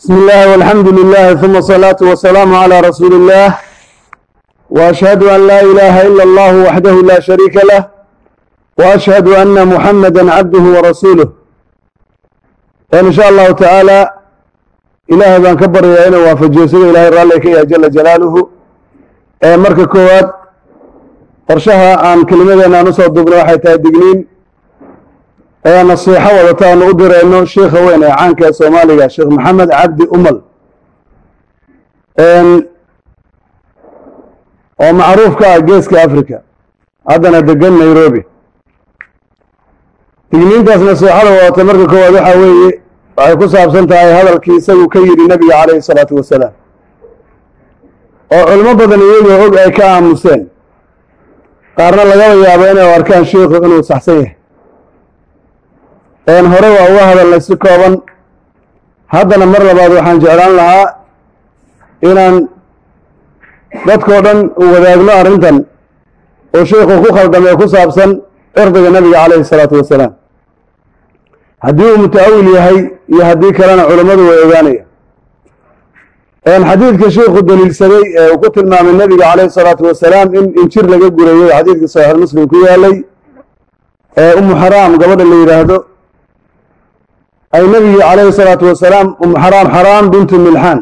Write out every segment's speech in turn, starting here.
بسم الله والحمد لله ثم الصلاة والسلام على رسول الله وأشهد أن لا إله إلا الله وحده لا شريك له وأشهد أن محمدا عبده ورسوله إن شاء الله تعالى إله بان كبر يعين وفجيسنا إله رالك يا جل جلاله مركة كوات فرشها عن كلمة أن نصر الدبر وحيتها الدقنين ee nasiixo wadata aanu u dirayno sheikha weyn ee caanka ee soomaaliga sheekh maxamed cabdi umal. Oo macruuf ka ah geeska africa haddana degan nairobi. Digniintaas nasiixada wadata marka koowaad waxaa weeye waxay ku saabsan tahay hadalkii isagu ka yidhi nebiga calayhi isalaatu wasalaam. Oo culimo badan iyagoo og ay ka aamuseen. Qaarna lagaba yaabo inay arkaan sheikhu inuu saxsan yahay een hore waa uga hadalnay si kooban. Haddana mar labaad waxaan jeclaan lahaa inaan dadkoo dhan wadaagno arrintan oo sheikhu ku khaldamay ku saabsan cirdiga nebiga calayhi isalaatu wasalaam. Haddii uu muta'awil yahay iyo haddii kalena culammadu way ogaanaya xadiidka sheikhu daliilsaday ee uu ku tilmaamay nebiga calayhi salaatu wasalaam in injir laga gurayey xadiidka saxiix muslim ku yaalay ee umu xaraam gabadha la yidhaahdo ay nebigii calayhi salaatu wasalaam umu xaraam xaraam bintu milxaan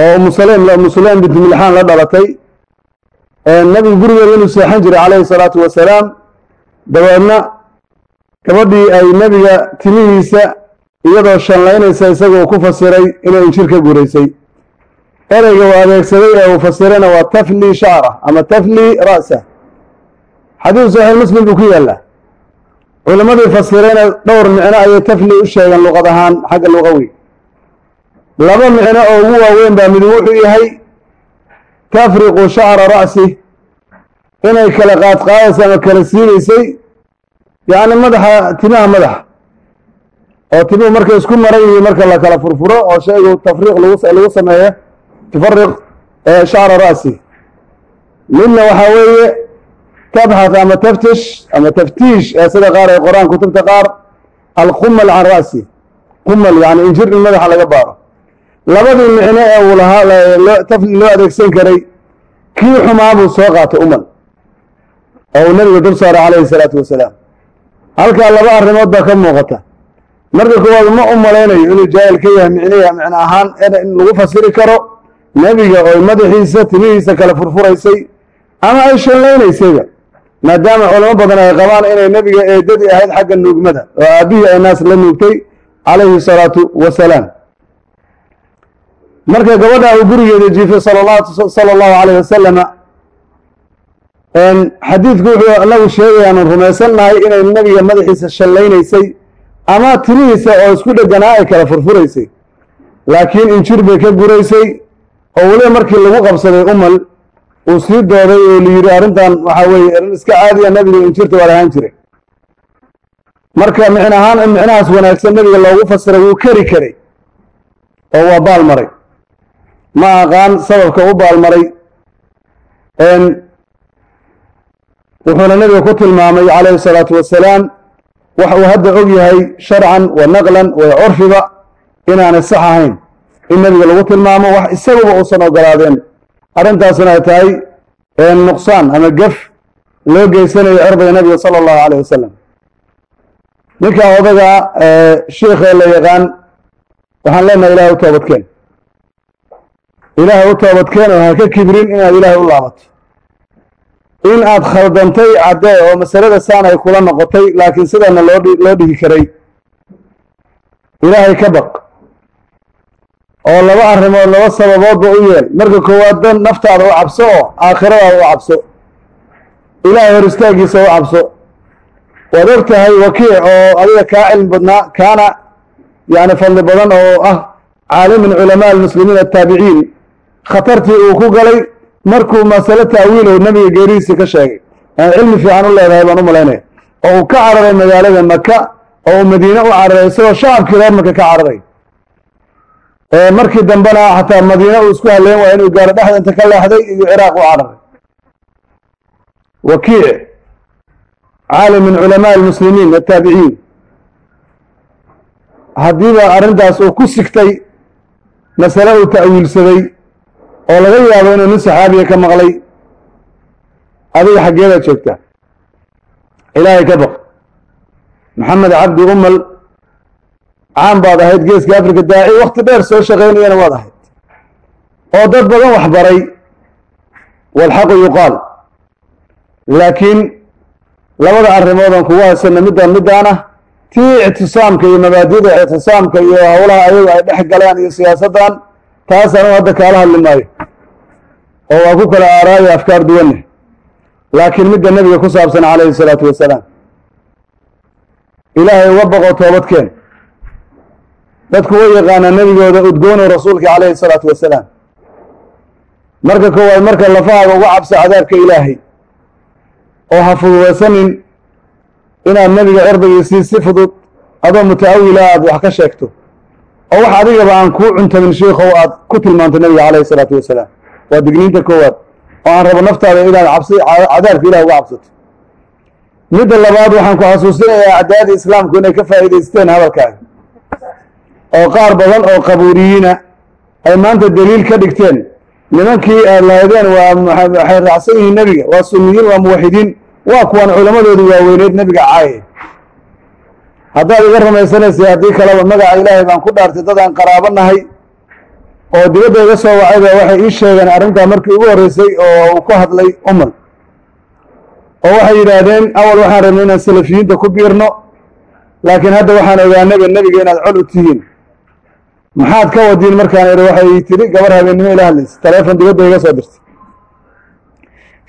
oo umu saleem umu saleem bintu milxaan la dhalatay. Nebigu gurigeeda inuu seexan jiray calayhi salaatu wasalaam dabeedna gabadhii ay nebiga timihiisa iyadoo shanlaynaysa isagoo ku fasiray inay injir ka guraysay ereyga uu adeegsaday ee uu fasirayna waa tafli shacra ama tafli ra'sa xadiis saxiix muslim buu ku yaallaa culimmadii fasirayna dhowr micno ayay tafli u sheegeen luqad ahaan xagga luqawi laba micno oo ugu waaweyn baa mid wuxuu yahay tafriqu shacra ra'si. Inay kala qaadqaadaysa ama kala siinaysay yacni madaxa timaha madaxa. Oo timuhu markay isku maran yihiin marka la kala furfuro oo shaygu tafriiq lagu sameeyo tufariq shacra ra'si. Midna waxaa weeye tabxath ama taftish ama taftiish ee sida qaar ay qoraan kutubta qaar alqumal can ra'si qumal yani injir in madaxa laga baaro labadii micno ee uu lahaa loo adeegsan karay kii xumaa buu soo qaatay umal oo uu nebigu dul saaray calayhi salaatu wasalaam halkaa laba arrimood baa ka muuqata marka koowaad ma u malaynayo inuu jaahil ka yahay micniha micno ahaan in lagu fasiri karo nebiga oo madaxiisa timihiisa kala furfuraysay ama ay shallaynaysayba maadaama culamo badan ay qabaan inay nebiga eedadii ahayd xagga nuugmada oo aabbihii ay naas la nuugtay calayhi salaatu wasalaam. Marka gabadha uu gurigeeda jiifay sala allahu calayh wasalama xadiidku wuxuu anagu sheegayaanu rumaysannahay inay nebiga madaxiisa shallaynaysay ama timihiisa oo isku dheganaa ay kala furfuraysay. Laakiin injir bay ka guraysay oo weliba markii lagu qabsaday umal uu sii dooday oo la yidhi arrintan waxaa weeye arrin iska caadiya nebiga injirta waa lahaan jiray. Marka micno ahaan in micnahaas wanaagsan nebiga loogu fasiray wuu keri karay oo waa baal maray. Ma aqaan sababka u baal maray? Wuxuuna nebiga ku tilmaamay calayhi salaatu wasalaam wax uu hadda og yahay sharcan wa naqlan wa curfiba inaanay sax ahayn. In nebiga lagu tilmaamo wax isaguba uusan ogolaadeen arrintaasina ay tahay nuqsaan ama gef loo geysanayo cirdiga nebiga sala allahu calayh wasalam ninkaa odaga shiikhee la yaqaan waxaan leenahay ilahay u toobadkeen. Ilaahay u toobadkeen oo ha ka kibrin inaad ilaahay u laabato. In aad khaldantay caddee oo masalada saan ay kula noqotay laakiin sidaana loo dhigi karay. Ilaahay ka baq oo laba arrimood laba sababoodba u yeel marka koowaad dan naftaada u cabso oo aakhiradaada u cabso. Ilaahay hor istaagiisa u cabso. Waad og tahay wakiic oo adiga kaa cilmi badnaa kaana yani fadli badan oo ah caalim min culamaa almuslimiin ataabiciin khatartii uu ku galay markuu masale taawiilow nebiga geerihiisii ka sheegay. Aan cilmi fiican u leedahay baan u malaynaya oo uu ka cararay magaalada maka oo uu madiine u cararay isagoo shacabkii reer maka ka cararay markii dambena xataa madiine uu isku halleyn waaya inuu gaaro dhexda inta ka leexday iyo ciraaq u cararay. Wakiic caalim min culamaa almuslimiin ataabiciin haddiiba arrintaas uu ku sigtay masale uu ta'wiilsaday oo laga yaabo inuu nin saxaabiya ka maqlay adiga xaggeedaad joogtaa ilaahay ka baq maxamed cabdi umal caan baad ahayd geeska africa daaci wakti dheer soo shaqaynayana waad ahayd. Oo dad badan wax baray walxaqu yuqaal. Laakiin labada arrimoodaan kugu haysana middaan middaan ah tii ictisaamka iyo mabaadida ictisaamka iyo howlaha ayagu ay dhex galeen iyo siyaasaddan taas anu hadda kaala hadli maayo. Oo waa ku kala aaraayo afkaar duwanne laakiin midda nebiga ku saabsan calayhi salaatu wasalaam ilaahay uga baqo toobadkeen dadku way yaqaanaa nebigooda udgoono rasuulka calayhi salaatu wasalaam. Marka koowaad marka lafahaaga uga cabso cadaabka ilaahay oo ha fududaysanin inaad nebiga cirdigiisii si fudud adoo muta'awila aad wax ka sheegto oo wax adigaba aan kuu cuntamin shiikow aad ku tilmaanto nebiga calayhi salaatu wasalaam. Waa digniinta koowaad oo aan rabo naftaada inaad cabsi cadaabka ilahi uga cabsato. Midda labaad waxaan ku xasuusinayaa acdaada islaamku inay ka faa'iidaysteen hadalkaaga oo qaar badan oo qabuuriyiina ay maanta daliil ka dhigteen. Nimankii aad lahaydeen waa waxay raacsan yihiin nebiga waa sunniyiin waa muwaxidiin waa kuwan culammadoodu waaweyneyd nebiga caaye. Haddaad iga rumaysanaysay haddii kaleba magaca ilaahay baan ku dhaartay dad aan qaraabo nahay oo dibadda iga soo wacayba waxay ii sheegeen arrintaa markii ugu horreysay oo uu ku hadlay umal oo waxay yidhaahdeen awal waxaan rabnay inaan salafiyiinta ku biirno laakiin hadda waxaan ogaanayba nebiga inaad col u tihiin maxaad ka wadiin markaan idhi waxay tidhi gabar habeennimo ila hadlaysa taleefon dibadda iga soo dirtay.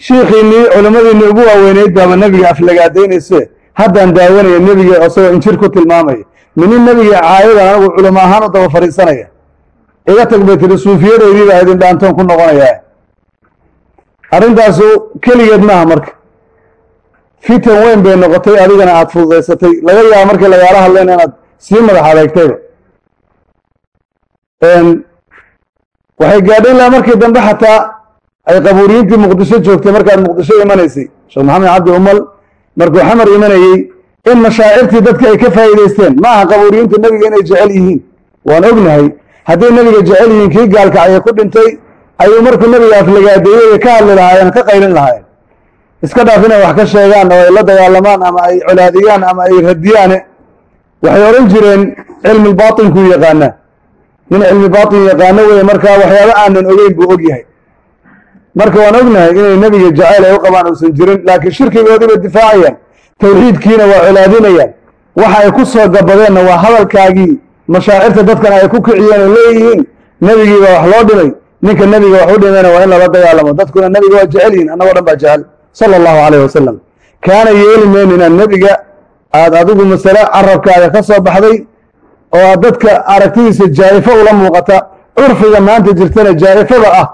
Shiikhiinnii culimmadiinni ugu waaweyneyd baaba nebiga aflagaadaynayse haddaan daawanaya nebiga isagoo injir ku tilmaamaya. Minin nebiga caayadan anigu culimo ahaan u daba fadhiisanaya. Iga tag bay tihi suufiyadaydiiba idin dhaantoon ku noqonayaa. Arrintaasu keligeed maaha marka. Fitan weyn bay noqotay adigana aada fududaysatay. Laga yaabo markii lagaala hadlayna inaad sii madax adeegtayba waxay gaadhayn laha markii dambe xataa ay qabuuriyiintii muqdisho joogtay markaad muqdisho imanaysay. Sheekh maxamed cabdi umal markuu xamar imanayey in mashaacirtii dadka ay ka faa'iidaysteen ma aha qabuuriyiintu nebiga inay jecel yihiin. Waan ognahay hadday nebiga jecel yihiin kii gaalkacya ku dhintay ayuu markuu nebiga aflagaadeeyey ka hadli lahaayeen ka qaylin lahaayeen. Iska dhaaf inay wax ka sheegaan oo ay la dagaalamaan ama ay colaadiyaan ama ay radiyaane waxay odhan jireen cilmi baatinkuu yaqaanaa nin cilmi baatin yaqaano weye markaa waxyaaba aanan ogeyn buu og yahay. Marka waan ognahay inay nebiga jacayl ay u qabaan uusan jirin laakiin shirkigoodii bay difaacayaan tawxiidkiina waa colaadinayaan waxa ay ku soo gabadeenna waa hadalkaagii mashaacirta dadkan ay ku kiciyeen oo leeyihiin nebigiiba wax loo dhimay ninka nebiga wax u dhimayna waa in lala dagaalamo. Dadkuna nebiga waa jecel yihiin annagoo dhan baa jecel sala allahu calayh wasalam kaana yeeli mayno inaad nebiga aada adigu masale carabkaaga ka soo baxday oo dadka aragtidiisa jaa'ifo ula muuqata curfiga maanta jirtana jaa'ifada ah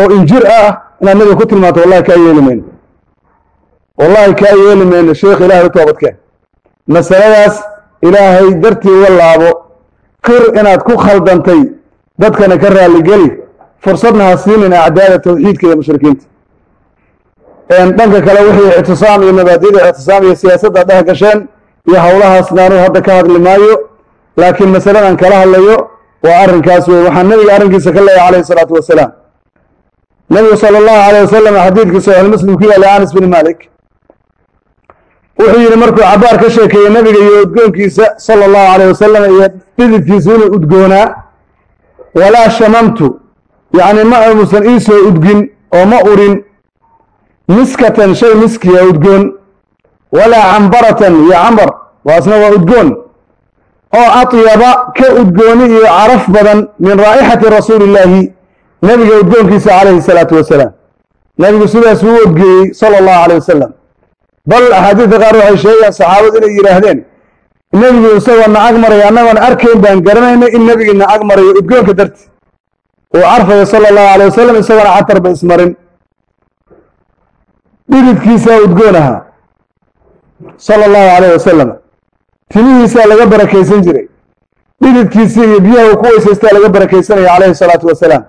oo injir ah inaad nebiga ku tilmaanto wallahi kaa yeeli mayno wallahi kaa yeeli mayno sheekh ilaahay u toobadkeen masaladaas ilaahay dartii uga laabo. Qir inaad ku khaldantay dadkana ka raalligeli fursadna ha siinin acdaada tawxiidka iyo mushrikiinta. Dhanka kale wixii ictisaam iyo mabaadida ictisaam iyo siyaasadda dhex gasheen iyo howlahaasna anuu hadda ka hadli maayo laakiin masaladan kala hadlayo waa arrinkaas wey waxaan nebiga arrinkiisa ka leeyahay calayhi isalaatu wasalaam. Nebigu sala allahu alayh wasalam xadiidkii saxiix muslim ku yaallay anas bin malik wuxuu yidhi markuu cabaar ka sheekeeyey nebiga iyo udgoonkiisa sala allahu alayh wasalam iyo dhididkiisa inuu udgoonaa walaa shamamtu yacni ma umusan ii soo udgin oo ma urin miskatan shay miskiya udgoon walaa cambaratan iyo cambar waasna waa udgoon oo atyaba ka udgooni iyo caraf badan min raa'ixati rasuuli illaahi nebiga udgoonkiisa calayhi salaatu wasalaam. Nebigu sidaas uu odgeeyey sala allahu alayh wasalam bal axaadiidka qaar waxay sheegayaan saxaabadu inay yidhaahdeen nebigu isagoo nacag maraya annagoon arkayn baan garanaynay in nebigii nacag marayo udgoonka darti. Uu carfayo sala allahu alayh wasalam isagoona catarba ismarin. Dhididkiisaa udgoon ahaa sala allahu alayh wasalam timihiisaa laga barakaysan jiray. Dhididkiisii iyo biyaha uu ku weysaystaa laga barakaysanaya calayhi salaatu wasalaam.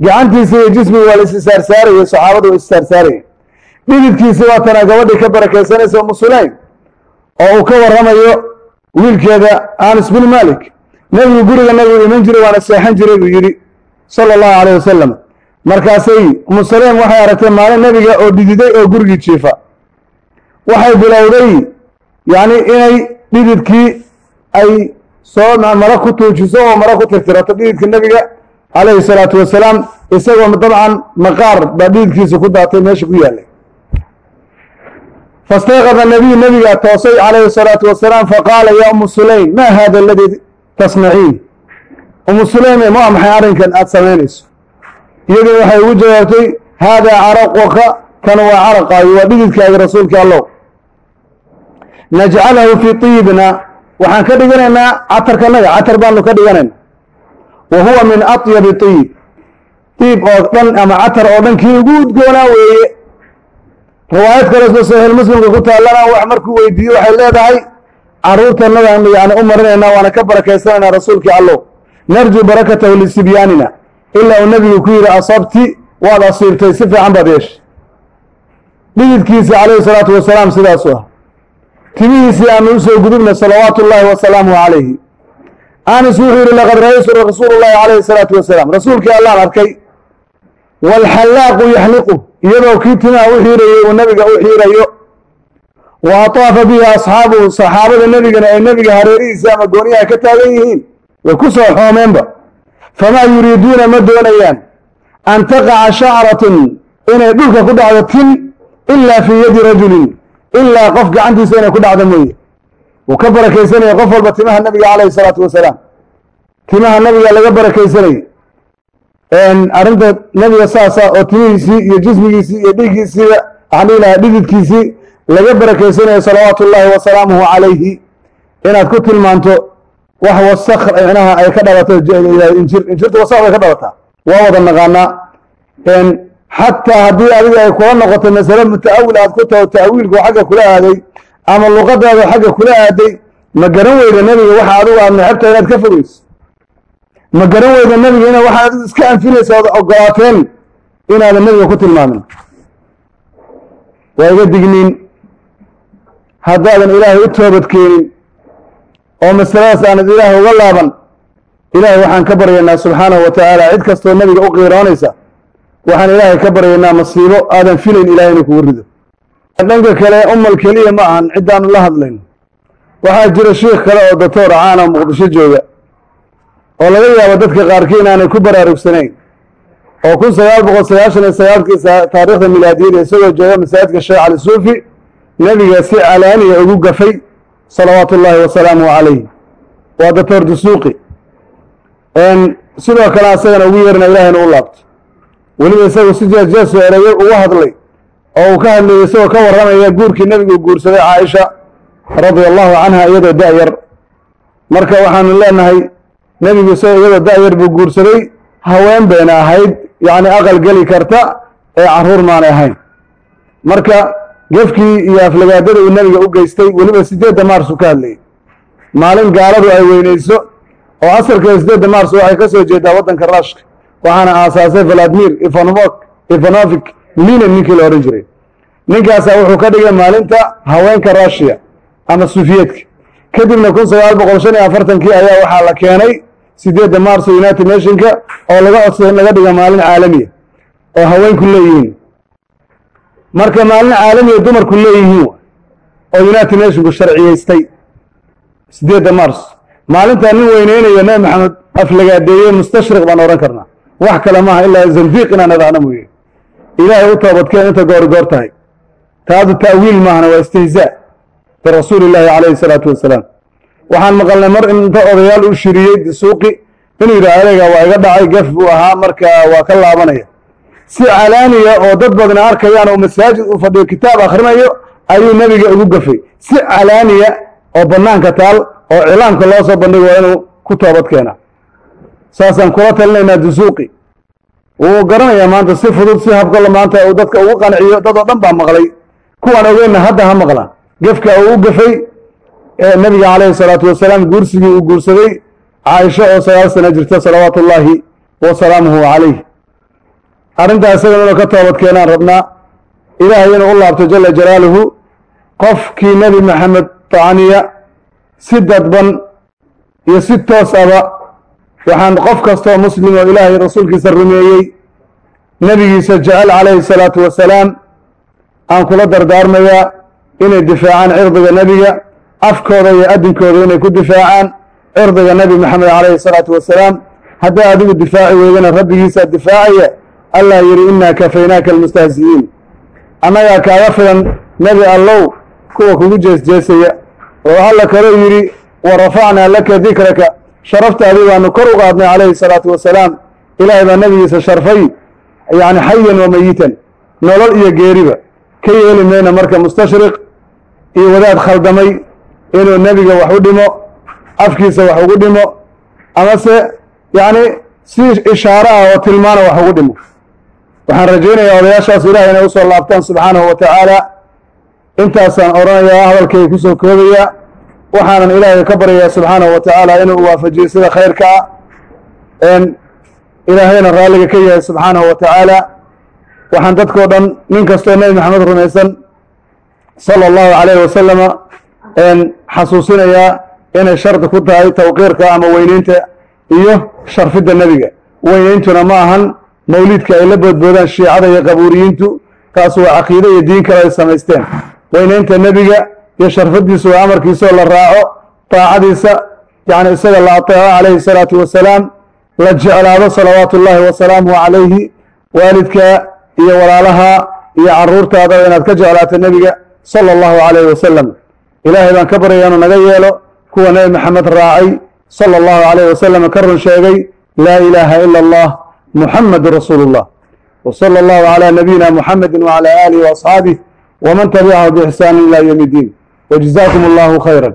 Gacantiisa iyo jismiga waa la issaarsaarayay saxaabadu waa issaarsaarayay dhididkiisi waa tanaa gabadhii ka barakaysanaysa umu sulaym oo uu ka warramayo wiilkeeda anas bin malik nebigu guriga nabigu iman jiray waana seexan jiray buu yidhi sala allahu calayh wasalam markaasay umu saleem waxay aragtay maalin nebiga oo dhididay oo gurigii jiifa. Waxay bilowday yacni inay dhididkii ay soo maro ku tuujiso oo maro ku tirtirato dhididka nebiga calayhi salaatu wasalaam isagoo dabcan maqaar baa dhididkiisa ku daatay meesha ku yaallay. Fastayqada nabiyu nebigaa toosay calayhi salaatu wasalaam faqaala yaa umu sulaym maa hada aladii tasnaciin umu sulayme ma maxay arrinkan aada samaynayso? Iyadii waxay ugu jawaabtay haadaa caraquka kan waa caraqaayo waa dhididkaaga rasuulka allow najcalahu fii tiibna waxaan ka dhiganaynaa catarkanaga catar baanu ka dhiganayna wa huwa min atyabi tiib. Tiib oo dhan ama catar oo dhan kii ugu udgoonaa weeye. Riwaayad kaleso saxiix muslimka ku taallana wax markuu weydiiyo waxay leedahay caruurtanadaan yani u marinaynaa waana ka barakaysanaynaa rasuulkii allow. Narju barakatahu lisibyaanina. Ilaa uu nebigu ku yidhi asabti waad asiibtay si fiican baad yeeshay dhididkiisa calayhi salaatu wasalaam sidaasu ah timihiisii aanu u soo gudubna salawaatu ullaahi wasalaamuhu calayhi. Anis wuxuu yidhi laqad ra'aytu rasuulu llahi calayhi salaatu wasalaam. Rasuulkii allaan arkay. Waalxallaaqu yaxliqu iyadoo kii timaha u xiirayey uu nebiga u xiirayo. Wa ataafa bihi asxaabuhu saxaabada nebigana ay nebiga hareerihiisa ama gooniyaha ka taagan yihiin way ku soo xoomeenba. Famaa yuriiduuna ma doonayaan an taqaca shacratun inay dhulka ku dhacdo tin ilaa fii yadi rajulin ilaa qof gacantiisa inay ku dhacdo mooye. Wuu ka barakaysanaya qof walba timaha nabiga calayhi salaatu wasalaam. Timaha nabiga laga barakaysanayay arrinta nabiga saasa oo timihiisii iyo jismigiisii iyo dhiiggiisiiba waxaan dhihi lahaa dhididkiisii laga barakaysanayo salawaatu ullaahi wasalaamuhu calayhi inaad ku tilmaanto wax wasaq micnaha ay ka dhalato injir injirta wasaq bay ka dhalataa. Waa wada naqaanaa xataa haddii adiga ay kula noqoto masale muta'awil aad ku taho ta'wiilku xagga kula aaday ama luqadaada xagga kula aaday ma garan weyda nebiga waxa adigu aad necabta inaad ka fogeyso ma garan weyda nebiga ina waxaad adigu iska anfinaysa ood ogolaateen inaadan nebiga ku tilmaamin. Waa iga digniin. Haddaadan ilaahay u toobad keenin oo masaladaas aanad ilaahay uga laaban ilaahay waxaan ka baryaynaa subxaanahu wa tacaala cid kastoo nebiga u qiiroonaysa waxaan ilaahay ka baryaynaa masiibo aadan filayn ilahay inuu kugu rido. Dhanka kale umal keliya ma ahan ciddaanu la hadlayn. Waxaa jira shiikh kale oo doctor caana muqdisho jooga oo laga yaabo dadka qaarkii inaanay ku baraarugsanayn oo kun sagaal boqol sagaashan iyo sagaalkii taariikhda milaadiyada isagoo jooga masaajidka sheekh cali suufi nebiga si calaaniya ugu gafay salawaatu ullaahi wasalaamuhu calayh waa doctor dusuuqi. Sidoo kale asagana ugu yeerna ilahayna u laabto weliba isagu si jeesjeeso erayo ugu hadlay oo uu ka hadlayay isagoo ka warramaya guurkii nebigu guursaday caaisha radia allahu canha iyadoo da-yar. Marka waxaanu leenahay nebigu isagoo iyadoo da-yar buu guursaday haween bayna ahayd yacni aqal geli karta ee carruur maanay ahayn. Marka gefkii iyo aflagaadada uu nebiga u geystay weliba siddeedda maarsu ka hadlayay. Maalin gaaladu ay weynayso oo asalka siddeedda mars waxay ka soo jeedaa waddanka rushka waxaana aasaasay valadimir ivanovik linen ninkii la odhan jiray. Ninkaasaa wuxuu ka dhigay maalinta haweenka rushiya ama sufiyeedka kadibna kun sagaal boqol shan iyo afartankii ayaa waxaa la keenay siddeedda mars united nationka oo laga codsaday in laga dhiga maalin caalamiya oo haweenku leeyihiin. Marka maalin caalamiya dumarku leeyihiin oo united nationku sharciyaystay siddeedda mars maalintaa nin weyneynaya nabi maxamed aflagaadeeye mustashriq baan odhan karnaa wax kale maaha ilaa zandiiq inaan idhaahno mooye. Ilaahay u toobadkeen inta goor goor tahay. Taadu ta'wiil maahana waa istihzaa birasuuli illaahi calayhi salaatu wasalaam. Waxaan maqalnay mar inta odayaal u shiriyey suuqi inuu yidhaha adeega waa iga dhacay gaf buu ahaa marka waa ka laabanaya. Si calaaniya oo dad badna arkayaan oo masaajid uu fadhiyo kitaab akhrinayo ayuu nebiga ugu gafay. Si calaaniya oo bannaanka taal oo cilaamka loo soo bandhigo waa inuu ku toobad keena saasaan kula talinaynaa dusuuqi. Wuu garanayaa maanta si fudud si habkalo maanta uu dadka ugu qanciyo dad oo dhan baa maqlay. Kuwaan ogeynna hadda ha maqlaan gefka uu u gafay nebiga calayhi salaatu wasalaam guursigii uu guursaday caaisho oo sagaal sano jirta salawaatu ullaahi wa salaamuhu calayh. Arrintaa isagan inuu ka toobad keenaan rabnaa ilaahay inuu u laabto jala jalaaluhu qofkii nebi maxamed tacniya si dadban iyo si toos aba waxaan qof kastoo muslim oo ilaahay rasuulkiisa rumeeyey nebigiisa jecel calayhi salaatu wasalaam aan kula dardaarmayaa inay difaacaan cirdiga nebiga afkooda iyo adinkooda inay ku difaacaan cirdiga nebi maxamed calayhi salaatu wasalaam. Haddaa adigu difaaci weydana rabbigiisaa difaacaya allah yidhi innaa kafaynaaka almustahzi'iin. Annagaa kaaga filan nebi allow kuwa kugu jeesjeesaya oo alla kaloo yidhi wa rafacnaa laka dikraka sharaftaadii baanu kor u qaadnay calayhi salaatu wasalaam ilaahay baa nebigiisa sharfay yacni xayan wa mayitan nolol iyo geeriba. Ka yeeli mayna marka mustashriq iyo wadaad khaldamay inuu nebiga wax u dhimo afkiisa wax ugu dhimo amase yacni si ishaaro ah oo tilmaana wax ugu dhimo. Waxaan rajaynayaa odayaashaas ilahay inay u soo laabtaan subxaanahu wa tacaala intaasaan odhanayaa hadalkayga ku soo koobayaa waxaanan ilaahay ka baryayaa subxaanahu wa tacaala inuu waafajiyo sida khayrka ah ilaahayna raalliga ka yahay subxaanahu wa tacaala waxaan dadkao dhan nin kastoo nebi maxamed rumaysan sala allahu calayhi wasalama xasuusinayaa inay shardi ku tahay tawqiirka ama weyneynta iyo sharfidda nebiga. Weyneyntuna ma ahan mawliidka ay la boodboodaan shiicada iyo qabuuriyiintu taas waa caqiide iyo diin kale ay samaysteen. Weyneynta nebiga iyo sharfadiisa waa amarkiisaoo la raaco taacadiisa yacni isaga la ateeco calayhi salaatu wasalaam la jeclaado salawaatu ullaahi wasalaamuhu calayhi waalidka iyo walaalaha iyo caruurtaadaba inaad ka jeclaato nebiga sala allahu calayhi wasalam. Ilaahay baan ka baryaya inuu naga yeelo kuwa nebi maxamed raacay sala allahu calayhi wasalam ka run sheegay laa ilaaha ila allah muxamadu rasuulu llah wa sala allahu calaa nabiyina muxamedi wacala aalihi waasxaabih waman tabicahu biixsaani ila yowm iddiin wajazaakum allahu khayra